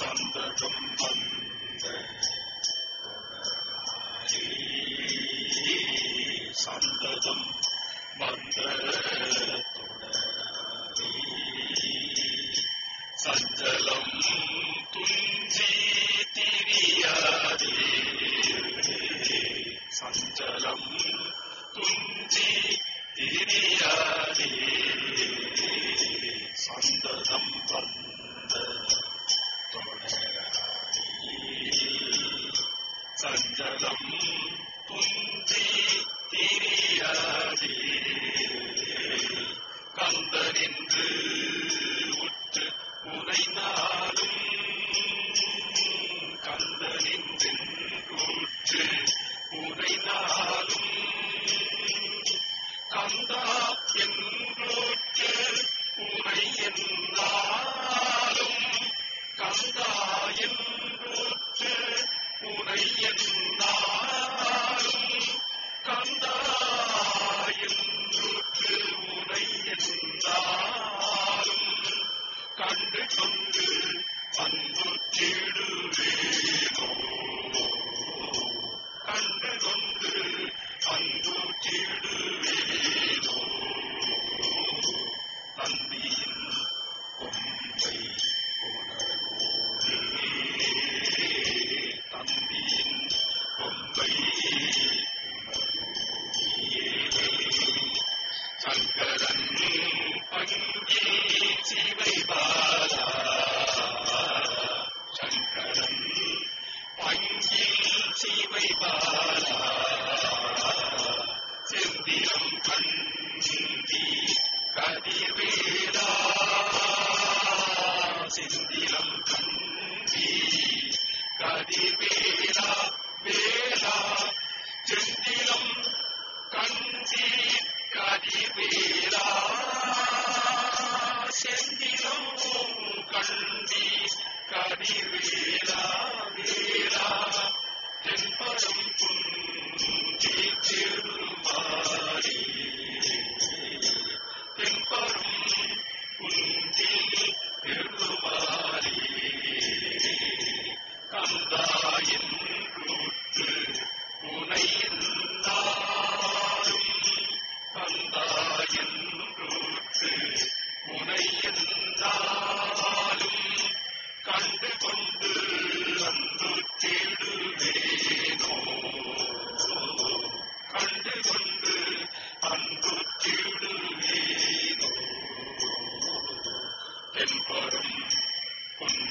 党的忠诚在心。சஞ்சலம் துஞ்சி திரியாதே கந்தனின்று உற்று உரைநாளும் கந்தனின்று உற்று உரைநாளும் கந்தா என்றோற்று உரை என்றாலும் கந்தா என்றோற்று கண்டு கொண்டு அன்பு தேடுவேனோ Happy birthday. เป็นกรณีคุณ